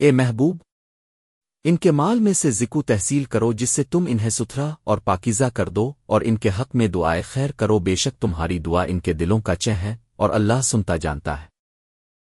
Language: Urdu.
اے محبوب، ان کے مال میں سے ذکو تحصیل کرو جس سے تم انہیں ستھرا اور پاکیزہ کر دو اور ان کے حق میں دعائے خیر کرو، بے شک تمہاری دعا ان کے دلوں کا چہ ہے اور اللہ سنتا جانتا ہے۔